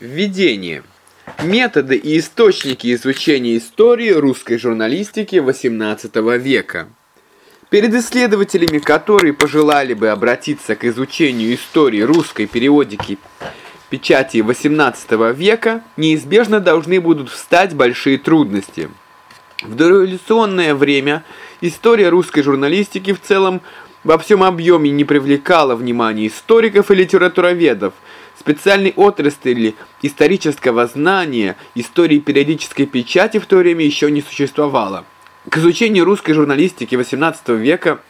Введение. Методы и источники изучения истории русской журналистики XVIII века. Перед исследователями, которые пожелали бы обратиться к изучению истории русской периодики печати XVIII века, неизбежно должны будут встать большие трудности. В дореволюционное время история русской журналистики в целом во всем объеме не привлекала внимания историков и литературоведов, Специальной отрасли исторического знания истории периодической печати в то время еще не существовало. К изучению русской журналистики XVIII века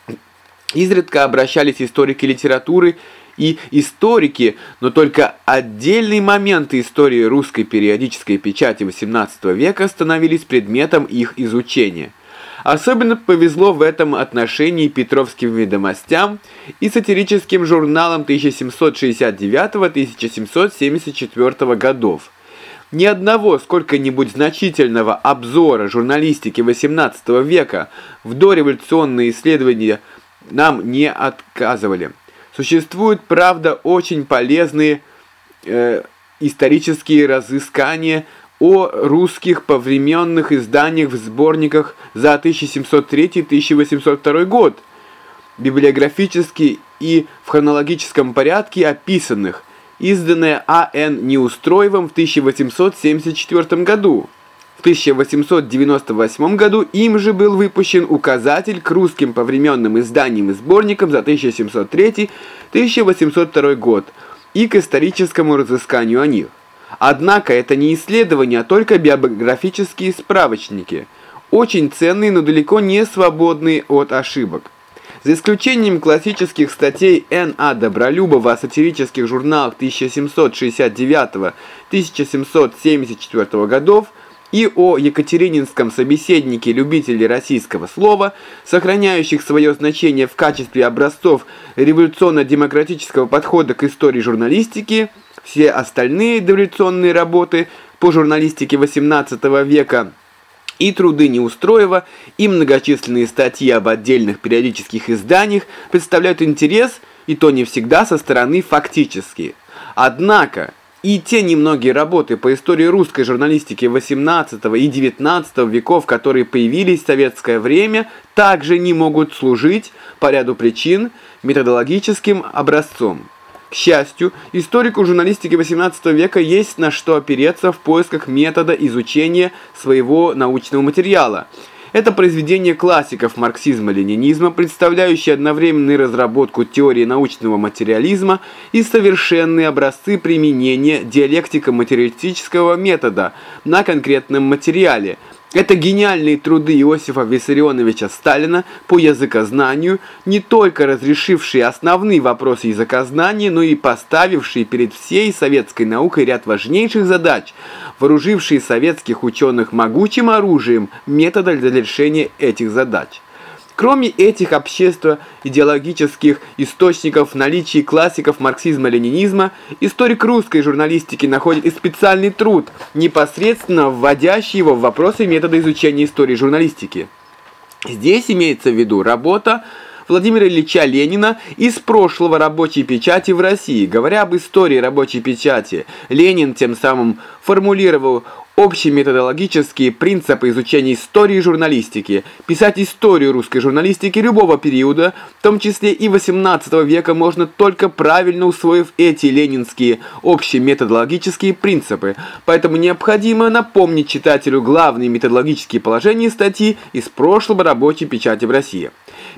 изредка обращались историки литературы и историки, но только отдельные моменты истории русской периодической печати XVIII века становились предметом их изучения – Особенно повезло в этом отношении Петровским ведомостям и сатирическим журналам 1769-1774 годов. Ни одного сколько-нибудь значительного обзора журналистики XVIII века в дореволюционные исследования нам не отказывали. Существуют, правда, очень полезные э, исторические разыскания о русских повременных изданиях в сборниках за 1703-1802 год, библиографически и в хронологическом порядке описанных, изданное А.Н. Неустроевым в 1874 году. В 1898 году им же был выпущен указатель к русским повременным изданиям и сборникам за 1703-1802 год и к историческому разысканию о них. Однако это не исследования, а только биографические справочники, очень ценные, но далеко не свободные от ошибок. За исключением классических статей Н.А. Добролюбова о сатирических журналах 1769-1774 годов и о Екатерининском собеседнике любителей российского слова, сохраняющих свое значение в качестве образцов революционно-демократического подхода к истории журналистики – все остальные дореволюционные работы по журналистике XVIII века и труды Неустроева, и многочисленные статьи об отдельных периодических изданиях представляют интерес, и то не всегда со стороны фактически. Однако, и те немногие работы по истории русской журналистики XVIII и XIX веков, которые появились в советское время, также не могут служить по ряду причин методологическим образцом. К счастью, историку журналистики XVIII века есть на что опереться в поисках метода изучения своего научного материала. Это произведение классиков марксизма-ленинизма, представляющее одновременную разработку теории научного материализма и совершенные образцы применения диалектико-материалистического метода на конкретном материале – это гениальные труды Иосифа Виссарионовича Сталина по языкознанию, не только разрешившие основные вопросы языкознания, но и поставившие перед всей советской наукой ряд важнейших задач, вооружившие советских ученых могучим оружием метода для решения этих задач. Кроме этих общественно-идеологических источников в наличии классиков марксизма-ленинизма, историк русской журналистики находит и специальный труд, непосредственно вводящий его в вопросы метода изучения истории журналистики. Здесь имеется в виду работа Владимира Ильича Ленина из прошлого рабочей печати в России. Говоря об истории рабочей печати, Ленин тем самым формулировал общие методологические принципы изучения истории журналистики, писать историю русской журналистики любого периода, в том числе и XVIII века, можно только правильно усвоив эти ленинские общие методологические принципы. Поэтому необходимо напомнить читателю главные методологические положения статьи из прошлого рабочей печати в России.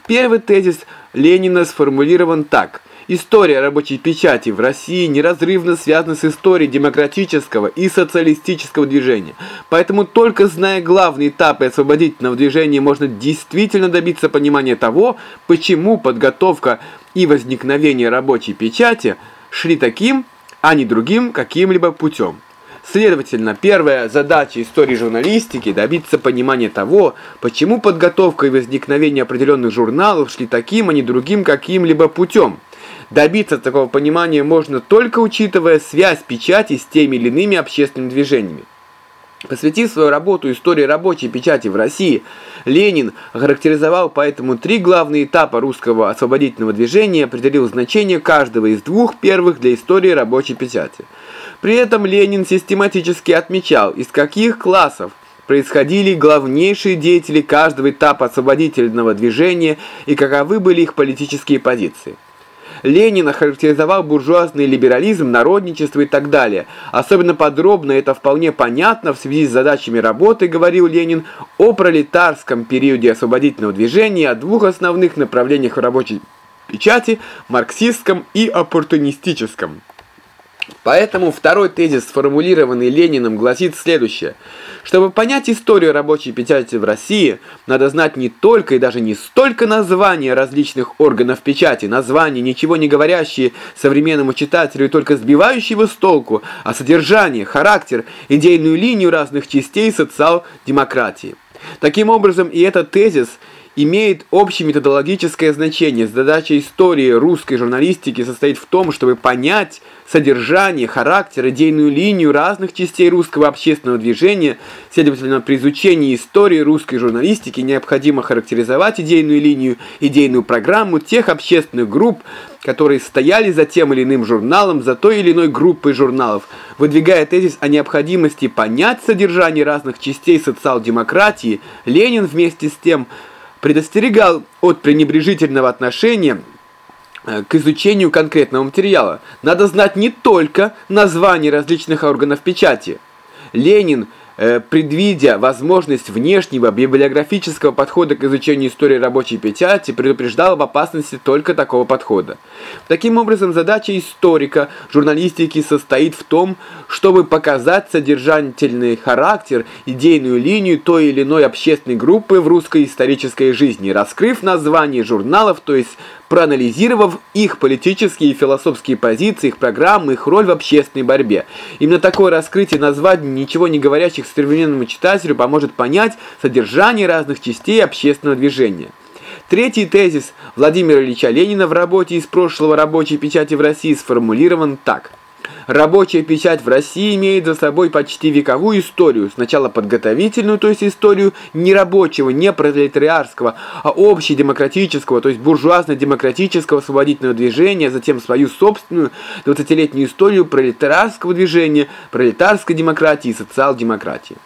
Первый тезис Ленина сформулирован так – История рабочей печати в России неразрывно связана с историей демократического и социалистического движения. Поэтому только зная главные этапы освободительного движения можно действительно добиться понимания того, почему подготовка и возникновение рабочей печати шли таким, а не другим каким-либо путем. Следовательно, первая задача истории журналистики – добиться понимания того, почему подготовка и возникновение определенных журналов шли таким, а не другим каким-либо путем. Добиться такого понимания можно только учитывая связь печати с теми или иными общественными движениями. Посвятив свою работу истории рабочей печати в России, Ленин характеризовал поэтому три главные этапа русского освободительного движения и определил значение каждого из двух первых для истории рабочей печати. При этом Ленин систематически отмечал, из каких классов происходили главнейшие деятели каждого этапа освободительного движения и каковы были их политические позиции. Ленин охарактеризовал буржуазный либерализм, народничество и так далее. Особенно подробно это вполне понятно в связи с задачами работы, говорил Ленин, о пролетарском периоде освободительного движения, о двух основных направлениях в рабочей печати – марксистском и оппортунистическом. Поэтому второй тезис, сформулированный Лениным, гласит следующее. Чтобы понять историю рабочей печати в России, надо знать не только и даже не столько названия различных органов печати, названия, ничего не говорящие современному читателю и только сбивающего с толку, а содержание, характер, идейную линию разных частей социал-демократии. Таким образом, и этот тезис – имеет общеметодологическое значение. Задача истории русской журналистики состоит в том, чтобы понять содержание, характер, идейную линию разных частей русского общественного движения. Следовательно, при изучении истории русской журналистики необходимо характеризовать идейную линию, идейную программу тех общественных групп, которые стояли за тем или иным журналом, за той или иной группой журналов, выдвигая тезис о необходимости понять содержание разных частей социал-демократии, Ленин вместе с тем – предостерегал от пренебрежительного отношения э, к изучению конкретного материала. Надо знать не только названия различных органов печати. Ленин предвидя возможность внешнего библиографического подхода к изучению истории рабочей печати, предупреждал об опасности только такого подхода. Таким образом, задача историка журналистики состоит в том, чтобы показать содержательный характер, идейную линию той или иной общественной группы в русской исторической жизни, раскрыв название журналов, то есть проанализировав их политические и философские позиции, их программы, их роль в общественной борьбе. Именно такое раскрытие названий ничего не говорящих современному читателю поможет понять содержание разных частей общественного движения. Третий тезис Владимира Ильича Ленина в работе из прошлого рабочей печати в России сформулирован так – Рабочая печать в России имеет за собой почти вековую историю, сначала подготовительную, то есть историю не рабочего, не пролетариарского, а общедемократического, то есть буржуазно-демократического освободительного движения, затем свою собственную 20-летнюю историю пролетариарского движения, пролетарской демократии и социал-демократии.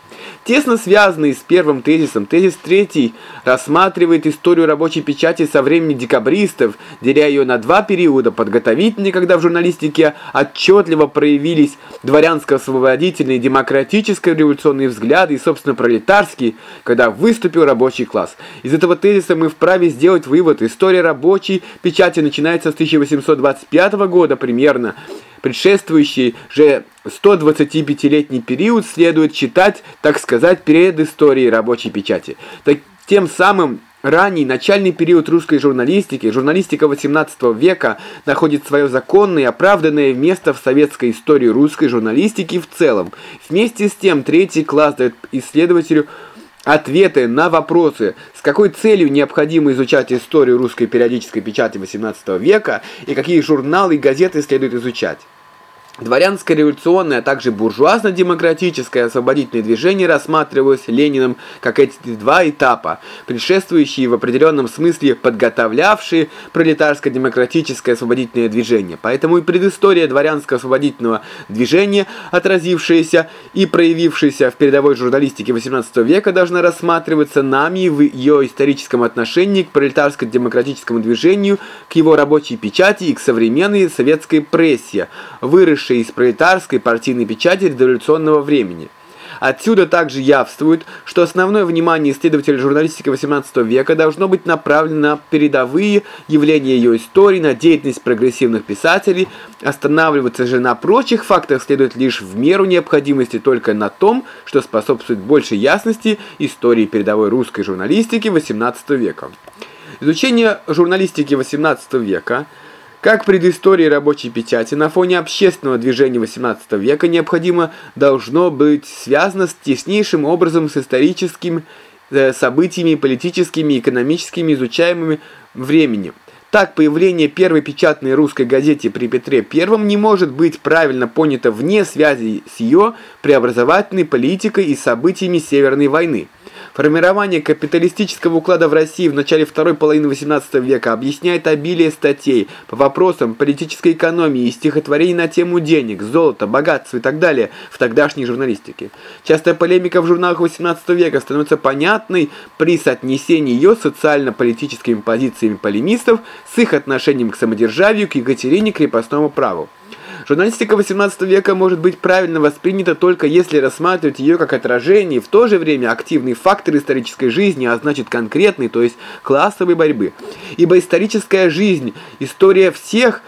Тесно связанный с первым тезисом, тезис третий рассматривает историю рабочей печати со времени декабристов, деля ее на два периода: подготовительный, когда в журналистике отчетливо проявились дворянско-освободительные, демократическо-революционные взгляды и, собственно, пролетарские, когда выступил рабочий класс. Из этого тезиса мы вправе сделать вывод: история рабочей печати начинается с 1825 года примерно предшествующий же 125-летний период следует читать, так сказать, перед историей рабочей печати. Так, тем самым Ранний начальный период русской журналистики, журналистика XVIII века, находит свое законное и оправданное место в советской истории русской журналистики в целом. Вместе с тем, третий класс дает исследователю ответы на вопросы, с какой целью необходимо изучать историю русской периодической печати XVIII века и какие журналы и газеты следует изучать. Дворянское революционное, а также буржуазно-демократическое освободительное движение рассматривалось Лениным как эти два этапа, предшествующие в определенном смысле подготовлявшие пролетарско-демократическое освободительное движение. Поэтому и предыстория дворянского освободительного движения, отразившаяся и проявившаяся в передовой журналистике XVIII века, должна рассматриваться нами в ее историческом отношении к пролетарско-демократическому движению, к его рабочей печати и к современной советской прессе, выросшей вышедшей из пролетарской партийной печати революционного времени. Отсюда также явствует, что основное внимание исследователей журналистики XVIII века должно быть направлено на передовые явления ее истории, на деятельность прогрессивных писателей, останавливаться же на прочих фактах следует лишь в меру необходимости только на том, что способствует большей ясности истории передовой русской журналистики XVIII века. Изучение журналистики XVIII века – как предыстории рабочей печати на фоне общественного движения XVIII века необходимо должно быть связано с теснейшим образом с историческими э, событиями, политическими и экономическими изучаемыми временем. Так, появление первой печатной русской газеты при Петре I не может быть правильно понято вне связи с ее преобразовательной политикой и событиями Северной войны. Формирование капиталистического уклада в России в начале второй половины XVIII века объясняет обилие статей по вопросам политической экономии и стихотворений на тему денег, золота, богатства и так далее в тогдашней журналистике. Частая полемика в журналах XVIII века становится понятной при соотнесении ее социально-политическими позициями полемистов с их отношением к самодержавию, к Екатерине, крепостному праву. Журналистика XVIII века может быть правильно воспринята только если рассматривать ее как отражение в то же время активный фактор исторической жизни, а значит конкретный, то есть классовой борьбы. Ибо историческая жизнь, история всех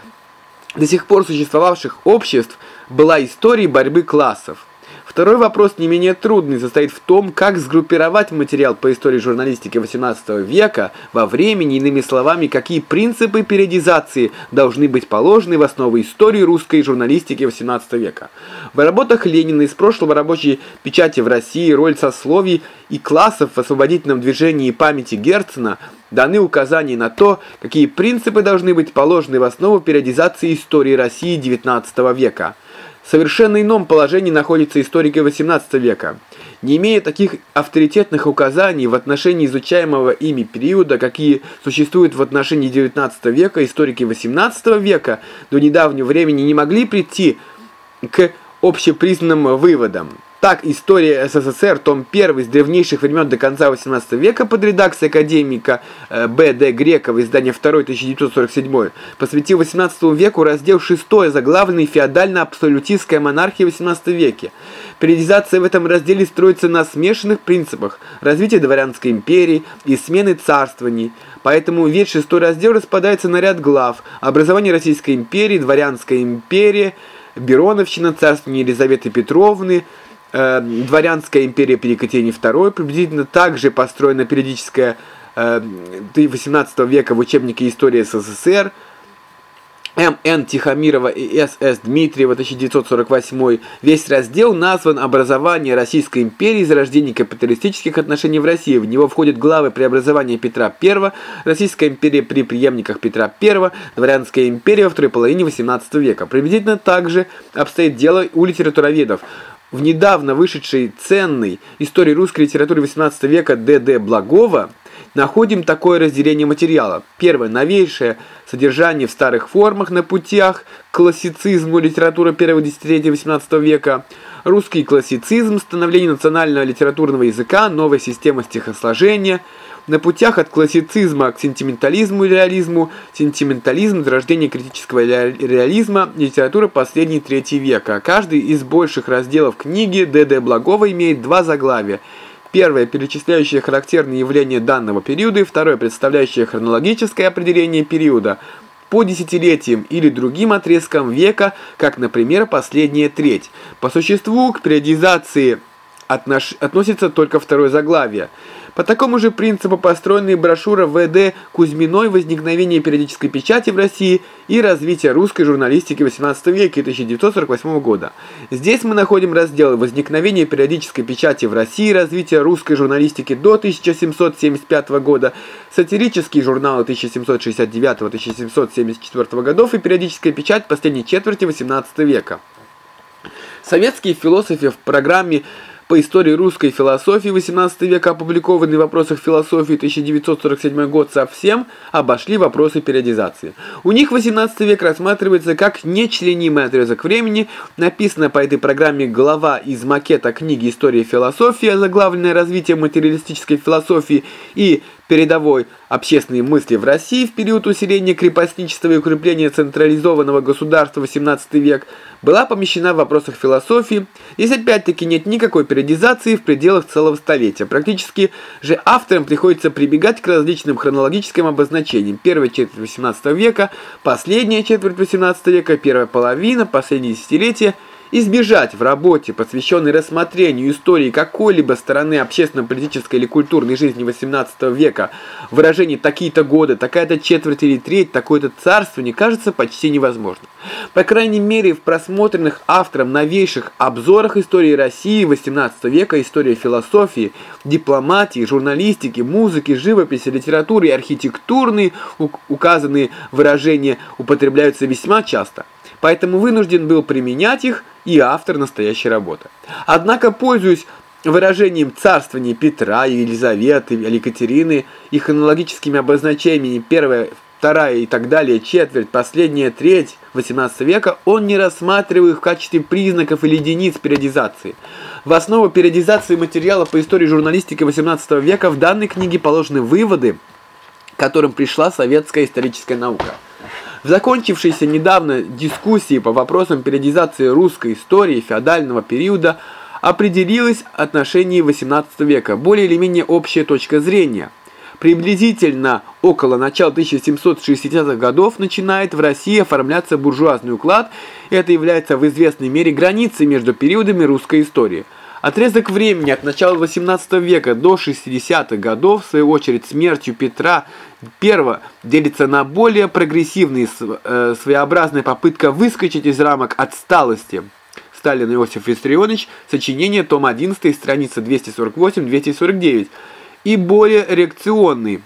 до сих пор существовавших обществ была историей борьбы классов. Второй вопрос, не менее трудный, состоит в том, как сгруппировать материал по истории журналистики XVIII века во времени, иными словами, какие принципы периодизации должны быть положены в основу истории русской журналистики XVIII века. В работах Ленина из прошлого рабочей печати в России роль сословий и классов в освободительном движении памяти Герцена даны указания на то, какие принципы должны быть положены в основу периодизации истории России XIX века. В совершенно ином положении находятся историки XVIII века. Не имея таких авторитетных указаний в отношении изучаемого ими периода, какие существуют в отношении XIX века, историки XVIII века до недавнего времени не могли прийти к общепризнанным выводам. Так, история СССР, том 1 с древнейших времен до конца XVIII века под редакцией академика э, Б.Д. Грекова, издание 2 1947, посвятил XVIII веку раздел 6, заглавленный «Феодально-абсолютистская монархия в XVIII веке». Периодизация в этом разделе строится на смешанных принципах развития дворянской империи и смены царствований, поэтому весь шестой раздел распадается на ряд глав «Образование Российской империи», «Дворянская империя», «Бероновщина», «Царствование Елизаветы Петровны», э, дворянская империя при Екатерине II, приблизительно также построена периодическая э, 18 века в учебнике «История СССР», М.Н. Тихомирова и С.С. Дмитриева, 1948, весь раздел назван «Образование Российской империи зарождение капиталистических отношений в России». В него входят главы преобразования Петра I, Российская империя при преемниках Петра I, Дворянская империя во второй половине XVIII века. Приблизительно так же обстоит дело у литературоведов в недавно вышедшей ценной истории русской литературы XVIII века Д.Д. Благова находим такое разделение материала. Первое. Новейшее содержание в старых формах на путях к классицизму литературы первого десятилетия XVIII века. Русский классицизм, становление национального литературного языка, новая система стихосложения – на путях от классицизма к сентиментализму и реализму, сентиментализм, зарождение критического реализма, литература последней трети века. Каждый из больших разделов книги Д.Д. Благова имеет два заглавия. Первое, перечисляющее характерные явления данного периода, и второе, представляющее хронологическое определение периода по десятилетиям или другим отрезкам века, как, например, последняя треть. По существу к периодизации отнош... относится только второе заглавие – по такому же принципу построена брошюра В.Д. Кузьминой «Возникновение периодической печати в России и развитие русской журналистики XVIII веке 1948 года». Здесь мы находим раздел «Возникновение периодической печати в России и развитие русской журналистики до 1775 года», сатирические журналы 1769-1774 годов и периодическая печать последней четверти XVIII века. Советские философы в программе по истории русской философии XVIII века, опубликованный в вопросах философии 1947 год, совсем обошли вопросы периодизации. У них XVIII век рассматривается как нечленимый отрезок времени. Написана по этой программе глава из макета книги «История философии», заглавленная «Развитие материалистической философии» и передовой общественной мысли в России в период усиления крепостничества и укрепления централизованного государства XVIII век была помещена в вопросах философии. Здесь опять-таки нет никакой периодизации в пределах целого столетия. Практически же авторам приходится прибегать к различным хронологическим обозначениям. Первая четверть XVIII века, последняя четверть XVIII века, первая половина, последнее десятилетие Избежать в работе, посвященной рассмотрению истории какой-либо стороны общественно-политической или культурной жизни XVIII века, выражений «такие-то годы», «такая-то четверть или треть», «такое-то царство» не кажется почти невозможным. По крайней мере, в просмотренных автором новейших обзорах истории России XVIII века, истории философии, дипломатии, журналистики, музыки, живописи, литературы и архитектурные указанные выражения употребляются весьма часто. Поэтому вынужден был применять их и автор настоящей работы. Однако, пользуясь выражением царствования Петра, Елизаветы, Екатерины и хронологическими обозначениями первая, вторая и так далее, четверть, последняя треть XVIII века, он не рассматривает их в качестве признаков или единиц периодизации. В основу периодизации материала по истории журналистики XVIII века в данной книге положены выводы, к которым пришла советская историческая наука. В закончившейся недавно дискуссии по вопросам периодизации русской истории феодального периода определилось отношение XVIII века, более или менее общая точка зрения. Приблизительно около начала 1760-х годов начинает в России оформляться буржуазный уклад, и это является в известной мере границей между периодами русской истории – Отрезок времени от начала XVIII века до 60-х годов, в свою очередь смертью Петра I, делится на более прогрессивные, э, своеобразная попытка выскочить из рамок отсталости. Сталин Иосиф Виссарионович, сочинение, том 11, страница 248-249, и более реакционный,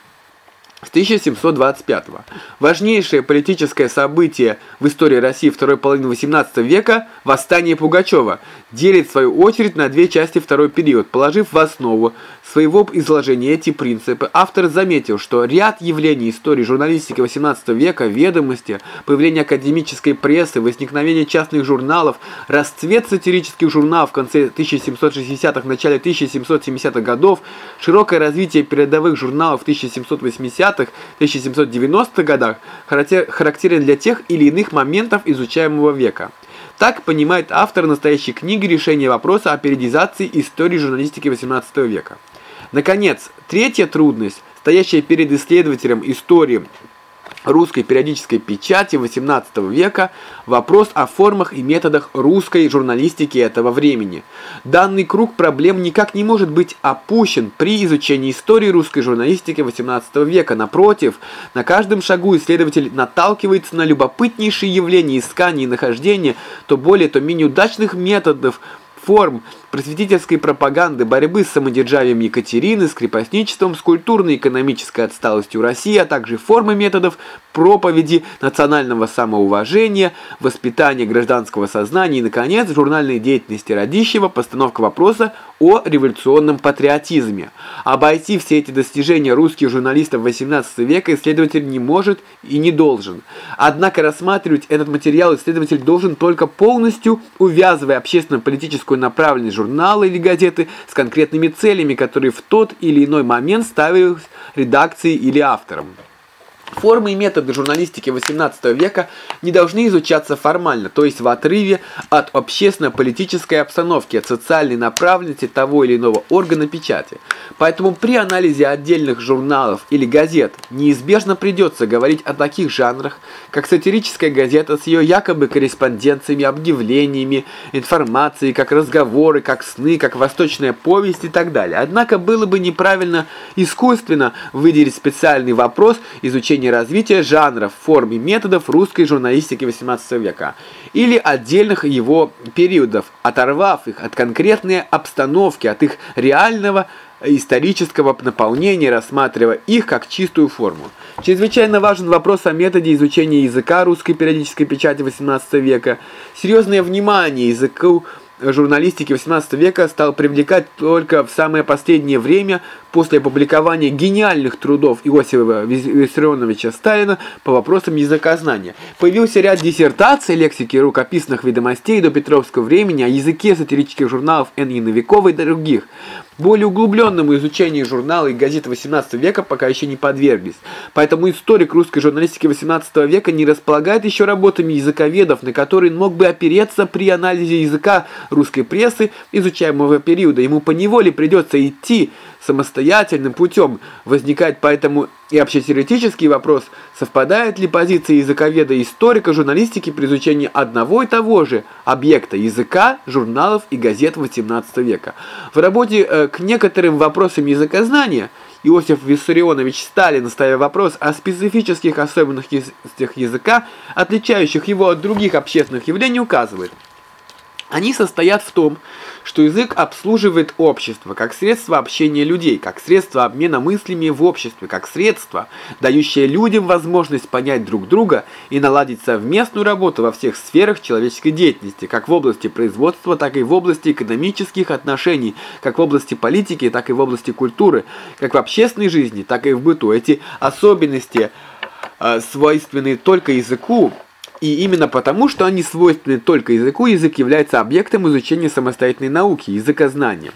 с 1725 -го. Важнейшее политическое событие в истории России второй половины XVIII века – восстание Пугачева – делит свою очередь на две части второй период. Положив в основу своего изложения эти принципы, автор заметил, что ряд явлений истории журналистики XVIII века, ведомости, появление академической прессы, возникновение частных журналов, расцвет сатирических журналов в конце 1760-х, начале 1770-х годов, широкое развитие передовых журналов в 1780-х, 1790-х годах характерен для тех или иных моментов изучаемого века. Так понимает автор настоящей книги решение вопроса о периодизации истории журналистики XVIII века. Наконец, третья трудность, стоящая перед исследователем истории русской периодической печати XVIII века вопрос о формах и методах русской журналистики этого времени. Данный круг проблем никак не может быть опущен при изучении истории русской журналистики XVIII века. Напротив, на каждом шагу исследователь наталкивается на любопытнейшие явления искания и нахождения то более, то менее удачных методов форм просветительской пропаганды, борьбы с самодержавием Екатерины, с крепостничеством, с культурно-экономической отсталостью России, а также формы методов проповеди, национального самоуважения, воспитания гражданского сознания и, наконец, журнальной деятельности Радищева, постановка вопроса о революционном патриотизме. Обойти все эти достижения русских журналистов XVIII века исследователь не может и не должен. Однако рассматривать этот материал исследователь должен только полностью увязывая общественно-политическую направленность журнала или газеты с конкретными целями, которые в тот или иной момент ставились редакцией или автором. Формы и методы журналистики XVIII века не должны изучаться формально, то есть в отрыве от общественно-политической обстановки, от социальной направленности того или иного органа печати. Поэтому при анализе отдельных журналов или газет неизбежно придется говорить о таких жанрах, как сатирическая газета с ее якобы корреспонденциями, объявлениями, информацией, как разговоры, как сны, как восточная повесть и так далее. Однако было бы неправильно искусственно выделить специальный вопрос изучения изучение развития жанров, форм и методов русской журналистики XVIII века или отдельных его периодов, оторвав их от конкретной обстановки, от их реального исторического наполнения, рассматривая их как чистую форму. Чрезвычайно важен вопрос о методе изучения языка русской периодической печати XVIII века. Серьезное внимание языку журналистики XVIII века стал привлекать только в самое последнее время после опубликования гениальных трудов Иосифа Виссарионовича Сталина по вопросам языкознания. Появился ряд диссертаций, лексики рукописных ведомостей до Петровского времени о языке сатирических журналов Н. Яновикова и других. Более углубленному изучению журнала и газет XVIII века пока еще не подверглись. Поэтому историк русской журналистики XVIII века не располагает еще работами языковедов, на которые мог бы опереться при анализе языка русской прессы изучаемого периода. Ему поневоле придется идти самостоятельным путем. Возникает поэтому и общетеоретический вопрос, совпадает ли позиция языковеда и историка журналистики при изучении одного и того же объекта языка, журналов и газет XVIII века. В работе э, к некоторым вопросам языкознания Иосиф Виссарионович Сталин, ставя вопрос о специфических особенностях языка, отличающих его от других общественных явлений, указывает – они состоят в том, что язык обслуживает общество как средство общения людей, как средство обмена мыслями в обществе, как средство, дающее людям возможность понять друг друга и наладить совместную работу во всех сферах человеческой деятельности, как в области производства, так и в области экономических отношений, как в области политики, так и в области культуры, как в общественной жизни, так и в быту. Эти особенности э, свойственны только языку, и именно потому, что они свойственны только языку, язык является объектом изучения самостоятельной науки, языкознания.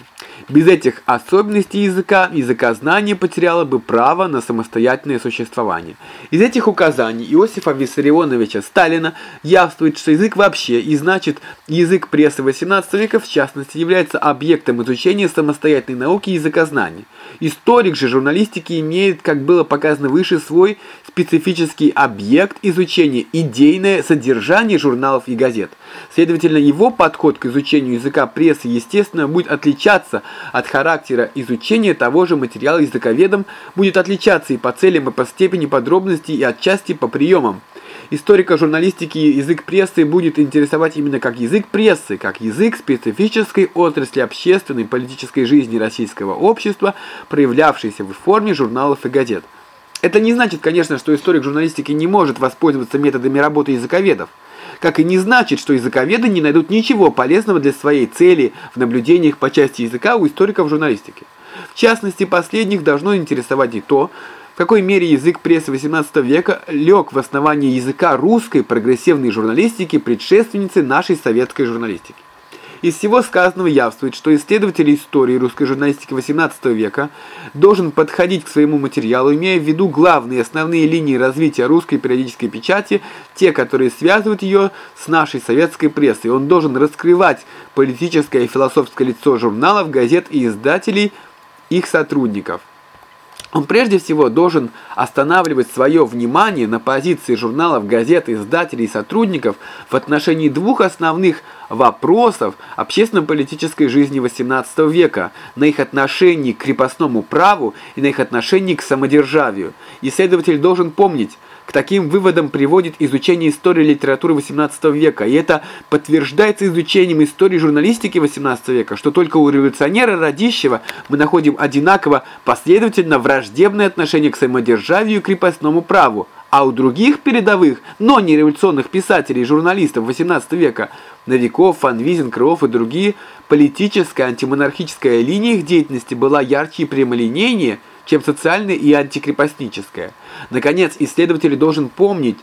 Без этих особенностей языка, языкознание потеряло бы право на самостоятельное существование. Из этих указаний Иосифа Виссарионовича Сталина явствует, что язык вообще, и значит язык прессы XVIII века в частности, является объектом изучения самостоятельной науки языкознания. Историк же журналистики имеет, как было показано выше, свой специфический объект изучения – идейное содержание журналов и газет. Следовательно, его подход к изучению языка прессы, естественно, будет отличаться от характера изучения того же материала языковедом, будет отличаться и по целям, и по степени подробностей, и отчасти по приемам. Историка журналистики язык прессы будет интересовать именно как язык прессы, как язык специфической отрасли общественной и политической жизни российского общества, проявлявшейся в форме журналов и газет. Это не значит, конечно, что историк журналистики не может воспользоваться методами работы языковедов. Как и не значит, что языковеды не найдут ничего полезного для своей цели в наблюдениях по части языка у историков журналистики. В частности, последних должно интересовать и то, в какой мере язык прессы XVIII века лег в основании языка русской прогрессивной журналистики, предшественницы нашей советской журналистики. Из всего сказанного явствует, что исследователь истории русской журналистики XVIII века должен подходить к своему материалу, имея в виду главные основные линии развития русской периодической печати, те, которые связывают ее с нашей советской прессой. Он должен раскрывать политическое и философское лицо журналов, газет и издателей, их сотрудников. Он прежде всего должен останавливать свое внимание на позиции журналов, газет, издателей и сотрудников в отношении двух основных вопросов общественно-политической жизни XVIII века, на их отношении к крепостному праву и на их отношении к самодержавию. Исследователь должен помнить, к таким выводам приводит изучение истории литературы XVIII века, и это подтверждается изучением истории журналистики XVIII века, что только у революционера Радищева мы находим одинаково последовательно враждебное отношение к самодержавию и крепостному праву, а у других передовых, но не революционных писателей и журналистов XVIII века, Новиков, Фанвизин, Крылов и другие, политическая антимонархическая линия их деятельности была ярче и прямолинейнее – чем социальная и антикрепостническая. Наконец, исследователь должен помнить,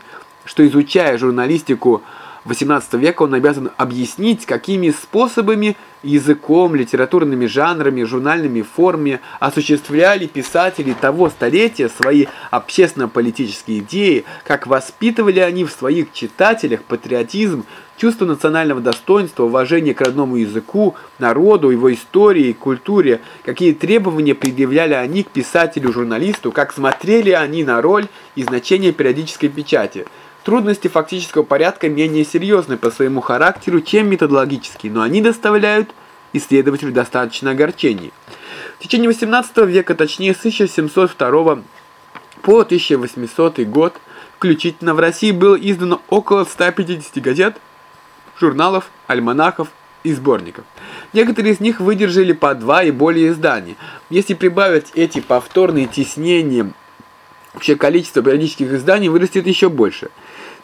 что изучая журналистику XVIII века, он обязан объяснить, какими способами, языком, литературными жанрами, журнальными формами осуществляли писатели того столетия свои общественно-политические идеи, как воспитывали они в своих читателях патриотизм, чувство национального достоинства, уважение к родному языку, народу, его истории и культуре, какие требования предъявляли они к писателю-журналисту, как смотрели они на роль и значение периодической печати. Трудности фактического порядка менее серьезны по своему характеру, чем методологические, но они доставляют исследователю достаточно огорчений. В течение XVIII века, точнее с 1702 по 1800 год, включительно в России было издано около 150 газет, журналов, альманахов и сборников. Некоторые из них выдержали по два и более изданий. Если прибавить эти повторные теснения, общее количество периодических изданий вырастет еще больше.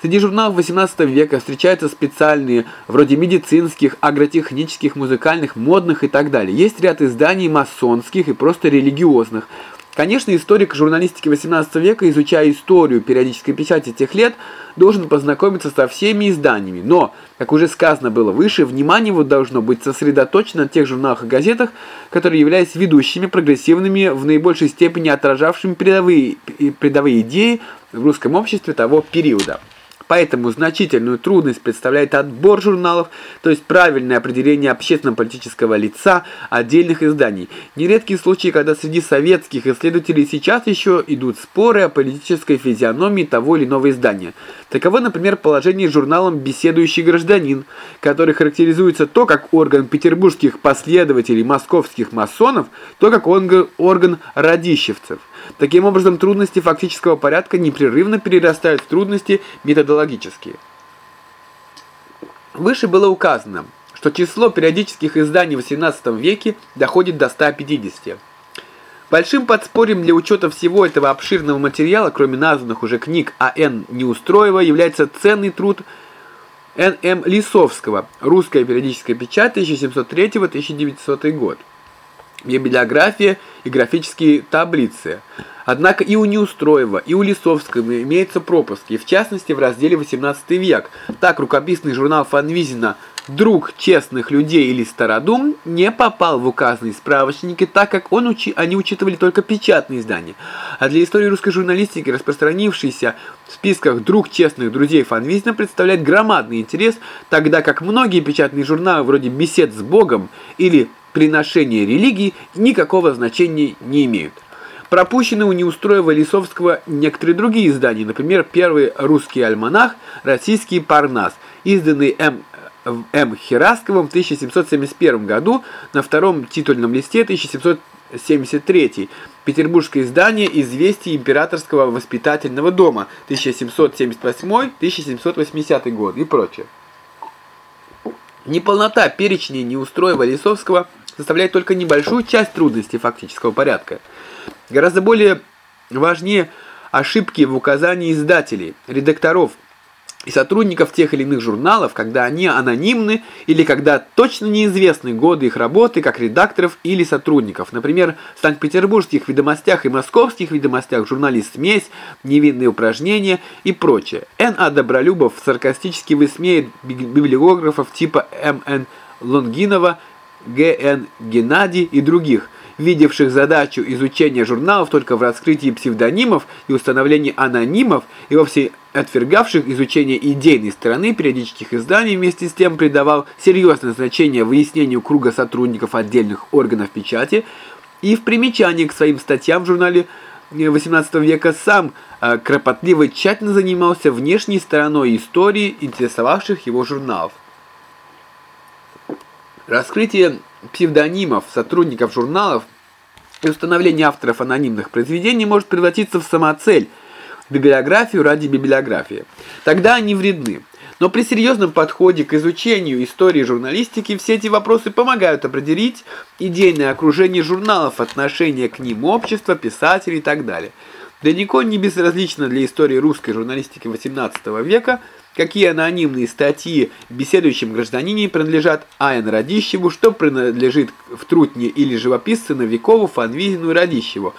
Среди журналов XVIII века встречаются специальные, вроде медицинских, агротехнических, музыкальных, модных и так далее. Есть ряд изданий масонских и просто религиозных, Конечно, историк журналистики XVIII века, изучая историю периодической печати тех лет, должен познакомиться со всеми изданиями, но, как уже сказано было выше, внимание его должно быть сосредоточено на тех журналах и газетах, которые являются ведущими, прогрессивными, в наибольшей степени отражавшими передовые, передовые идеи в русском обществе того периода. Поэтому значительную трудность представляет отбор журналов, то есть правильное определение общественно-политического лица отдельных изданий. Нередки случаи, когда среди советских исследователей сейчас еще идут споры о политической физиономии того или иного издания. Таково, например, положение журналом «Беседующий гражданин», который характеризуется то как орган петербургских последователей московских масонов, то как орган радищевцев. Таким образом, трудности фактического порядка непрерывно перерастают в трудности методологические. Выше было указано, что число периодических изданий в XVIII веке доходит до 150. Большим подспорьем для учета всего этого обширного материала, кроме названных уже книг А.Н. Неустроева, является ценный труд Н.М. Лисовского «Русская периодическая печать 1703-1900 год» библиография и графические таблицы. Однако и у Неустроева, и у Лисовского имеются пропуски, в частности в разделе 18 век. Так рукописный журнал Фанвизина «Друг честных людей» или «Стародум» не попал в указанные справочники, так как он учи, они учитывали только печатные издания. А для истории русской журналистики, распространившийся в списках «Друг честных друзей» Фанвизина представляет громадный интерес, тогда как многие печатные журналы вроде «Бесед с Богом» или приношения религии никакого значения не имеют. Пропущены у Неустроева Лисовского некоторые другие издания, например, первый русский альманах «Российский Парнас», изданный М. М. Херасковым в 1771 году на втором титульном листе 1773, петербургское издание «Известия императорского воспитательного дома» 1778-1780 год и прочее. Неполнота перечня Неустроева Лисовского – составляет только небольшую часть трудностей фактического порядка. Гораздо более важнее ошибки в указании издателей, редакторов и сотрудников тех или иных журналов, когда они анонимны или когда точно неизвестны годы их работы как редакторов или сотрудников. Например, в Санкт-Петербургских ведомостях и московских ведомостях журналист «Смесь», «Невинные упражнения» и прочее. Н.А. Добролюбов саркастически высмеет библиографов типа М.Н. Лонгинова, Г.Н. Геннадий и других, видевших задачу изучения журналов только в раскрытии псевдонимов и установлении анонимов и вовсе отвергавших изучение идейной стороны периодических изданий, вместе с тем придавал серьезное значение выяснению круга сотрудников отдельных органов печати и в примечании к своим статьям в журнале XVIII века сам э, кропотливо тщательно занимался внешней стороной истории интересовавших его журналов. Раскрытие псевдонимов сотрудников журналов и установление авторов анонимных произведений может превратиться в самоцель, библиографию ради библиографии. Тогда они вредны. Но при серьезном подходе к изучению истории журналистики все эти вопросы помогают определить идейное окружение журналов, отношение к ним общества, писателей и так далее. Далеко не безразлично для истории русской журналистики XVIII века – какие анонимные статьи беседующим гражданине принадлежат А.Н. Радищеву, что принадлежит в Трутне или живописцу Новикову, Фанвизину Радищеву.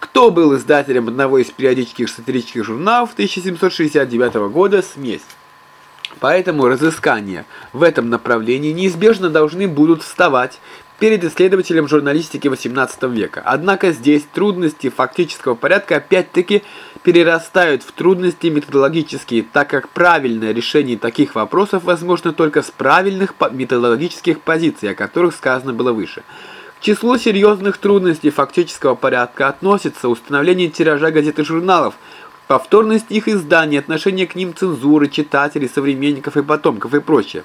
Кто был издателем одного из периодических сатирических журналов 1769 года «Смесь». Поэтому разыскания в этом направлении неизбежно должны будут вставать перед исследователем журналистики XVIII века. Однако здесь трудности фактического порядка опять-таки перерастают в трудности методологические, так как правильное решение таких вопросов возможно только с правильных методологических позиций, о которых сказано было выше. К числу серьезных трудностей фактического порядка относится установление тиража газет и журналов, повторность их издания, отношение к ним цензуры, читателей, современников и потомков и прочее.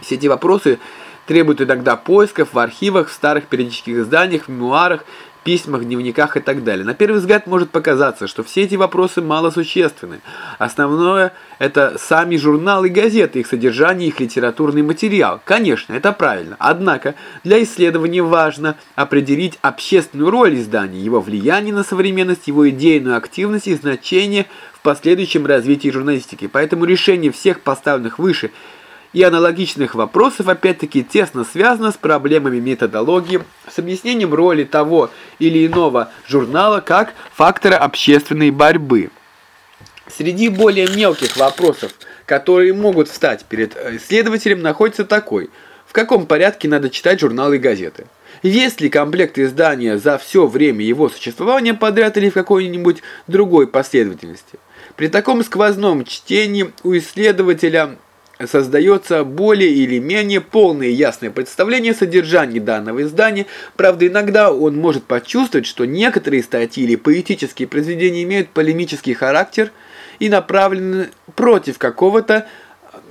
Все эти вопросы – требует иногда поисков в архивах, в старых периодических изданиях, в мемуарах, письмах, дневниках и так далее. На первый взгляд может показаться, что все эти вопросы малосущественны. Основное – это сами журналы и газеты, их содержание, их литературный материал. Конечно, это правильно. Однако для исследования важно определить общественную роль издания, его влияние на современность, его идейную активность и значение в последующем развитии журналистики. Поэтому решение всех поставленных выше – и аналогичных вопросов опять-таки тесно связано с проблемами методологии, с объяснением роли того или иного журнала как фактора общественной борьбы. Среди более мелких вопросов, которые могут встать перед э, исследователем, находится такой – в каком порядке надо читать журналы и газеты? Есть ли комплект издания за все время его существования подряд или в какой-нибудь другой последовательности? При таком сквозном чтении у исследователя создается более или менее полное и ясное представление о содержании данного издания, правда иногда он может почувствовать, что некоторые статьи или поэтические произведения имеют полемический характер и направлены против какого-то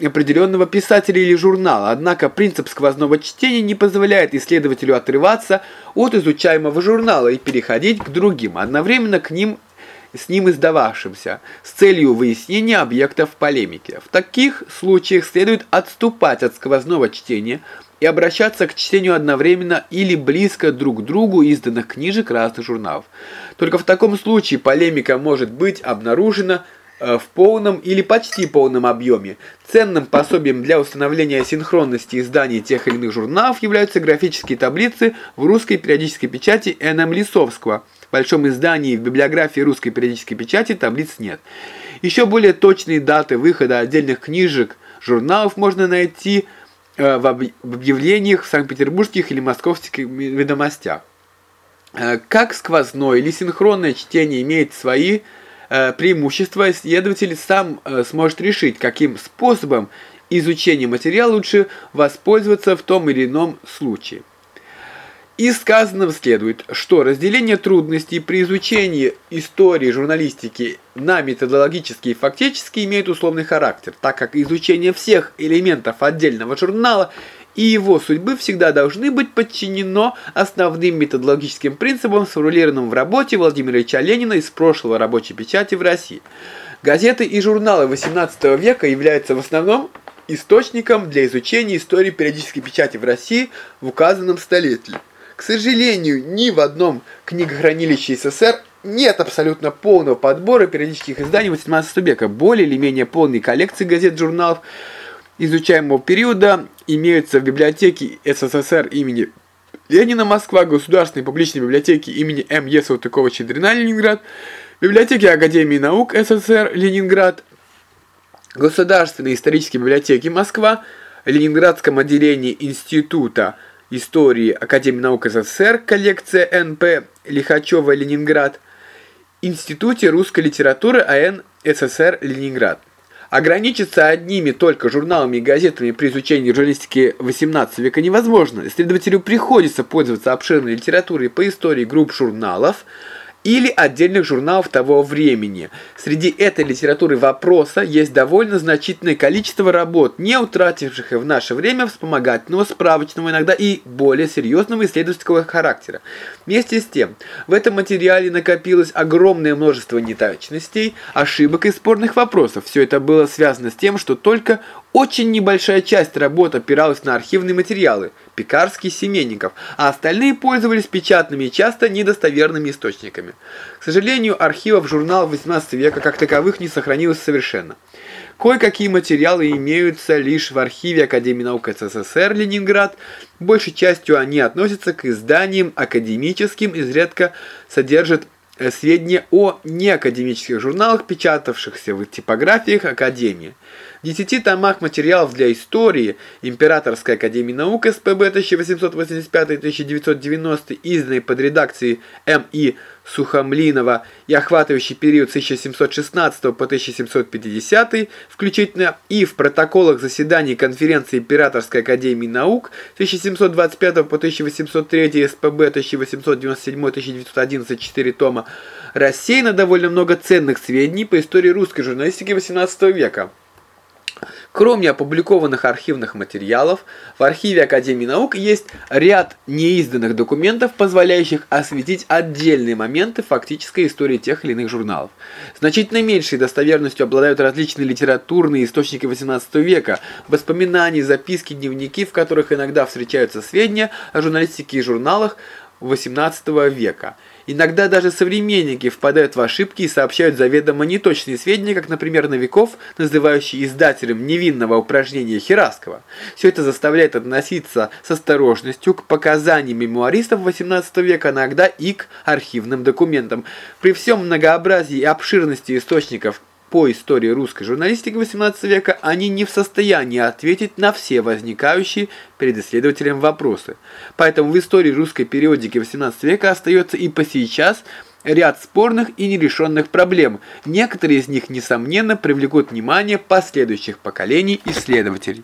определенного писателя или журнала, однако принцип сквозного чтения не позволяет исследователю отрываться от изучаемого журнала и переходить к другим, одновременно к ним с ним издававшимся, с целью выяснения объектов полемики. В таких случаях следует отступать от сквозного чтения и обращаться к чтению одновременно или близко друг к другу изданных книжек разных журналов. Только в таком случае полемика может быть обнаружена в полном или почти полном объеме. Ценным пособием для установления синхронности изданий тех или иных журналов являются графические таблицы в русской периодической печати Н.М. Лисовского. В большом издании в библиографии русской периодической печати таблиц нет. Еще более точные даты выхода отдельных книжек, журналов можно найти э, в объявлениях в Санкт-Петербургских или московских ведомостях. Э, как сквозное или синхронное чтение имеет свои Э, преимущества, исследователь сам э, сможет решить, каким способом изучения материала лучше воспользоваться в том или ином случае. Из сказанного следует, что разделение трудностей при изучении истории журналистики на методологические и фактические имеет условный характер, так как изучение всех элементов отдельного журнала – и его судьбы всегда должны быть подчинено основным методологическим принципам, сформулированным в работе Владимира Ильича Ленина из прошлого рабочей печати в России. Газеты и журналы XVIII века являются в основном источником для изучения истории периодической печати в России в указанном столетии. К сожалению, ни в одном книгохранилище СССР нет абсолютно полного подбора периодических изданий XVIII века, более или менее полной коллекции газет-журналов, изучаемого периода имеются в библиотеке СССР имени Ленина Москва, Государственной публичной библиотеке имени М. Е. Салтыкова-Щедрина Ленинград, библиотеки Академии наук СССР Ленинград, Государственной исторической библиотеки Москва, Ленинградском отделении Института истории Академии наук СССР, коллекция НП Лихачева Ленинград, Институте русской литературы АН СССР Ленинград. Ограничиться одними только журналами и газетами при изучении журналистики XVIII века невозможно. Исследователю приходится пользоваться обширной литературой по истории групп журналов, или отдельных журналов того времени. Среди этой литературы вопроса есть довольно значительное количество работ, не утративших и в наше время вспомогательного, справочного, иногда и более серьезного исследовательского характера. Вместе с тем, в этом материале накопилось огромное множество неточностей, ошибок и спорных вопросов. Все это было связано с тем, что только очень небольшая часть работ опиралась на архивные материалы, Пекарский, Семенников, а остальные пользовались печатными и часто недостоверными источниками. К сожалению, архивов журналов XVIII века как таковых не сохранилось совершенно. Кое-какие материалы имеются лишь в архиве Академии наук СССР Ленинград. Большей частью они относятся к изданиям академическим, изредка содержат э, сведения о неакадемических журналах, печатавшихся в типографиях Академии. В десяти томах материалов для истории Императорской академии наук СПБ 1885-1990, изданной под редакцией М.И. Сухомлинова и охватывающий период с 1716 по 1750, включительно и в протоколах заседаний конференции Императорской академии наук 1725 по 1803 СПБ 1897-1911 4 тома, рассеяно довольно много ценных сведений по истории русской журналистики XVIII века. Кроме опубликованных архивных материалов, в архиве Академии наук есть ряд неизданных документов, позволяющих осветить отдельные моменты фактической истории тех или иных журналов. Значительно меньшей достоверностью обладают различные литературные источники XVIII века, воспоминания, записки, дневники, в которых иногда встречаются сведения о журналистике и журналах XVIII века. Иногда даже современники впадают в ошибки и сообщают заведомо неточные сведения, как, например, Новиков, называющий издателем невинного упражнения Хераскова. Все это заставляет относиться с осторожностью к показаниям мемуаристов XVIII века, иногда и к архивным документам. При всем многообразии и обширности источников по истории русской журналистики XVIII века, они не в состоянии ответить на все возникающие перед исследователем вопросы. Поэтому в истории русской периодики XVIII века остается и по сейчас ряд спорных и нерешенных проблем. Некоторые из них, несомненно, привлекут внимание последующих поколений исследователей.